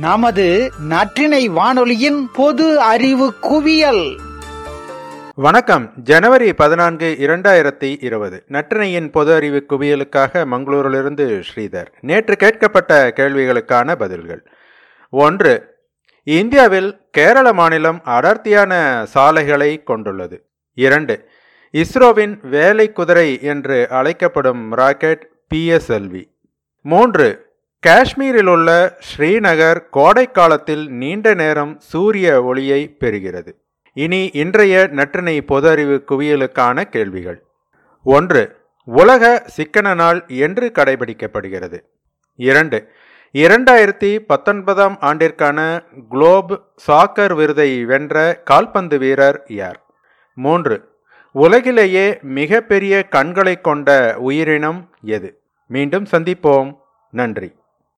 நமது நற்றினை வானொலியின் பொது அறிவு குவியல். வணக்கம். ஜனவரி பதினான்கு இரண்டாயிரத்தி இருபது. நற்றினையின் பொது அறிவு குவியலுக்காக மங்களூரிலிருந்து ஸ்ரீதர். நேற்று கேட்கப்பட்ட கேள்விகளுக்கான பதில்கள். ஒன்று இந்தியாவில் கேரள மாநிலம் அடர்த்தியான சாலைகளை கொண்டுள்ளது. இரண்டு இஸ்ரோவின் வேலை குதிரை என்று அழைக்கப்படும் ராக்கெட் பிஎஸ்எல்வி மூன்று காஷ்மீரில் உள்ள ஸ்ரீநகர் கோடை காலத்தில் நீண்ட நேரம் சூரிய ஒளியை பெறுகிறது. இனி இன்றைய நற்றினை பொது அறிவு குவியலுக்கான கேள்விகள். ஒன்று உலக சிக்கன நாள் என்று கடைபிடிக்கப்படுகிறது. இரண்டு இரண்டாயிரத்தி பத்தொன்பதாம் ஆண்டிற்கான குளோப் சாக்கர் விருதை வென்ற கால்பந்து வீரர் யார்? மூன்று உலகிலேயே மிகப்பெரிய கண்களை கொண்ட உயிரினம் எது? மீண்டும் சந்திப்போம். நன்றி.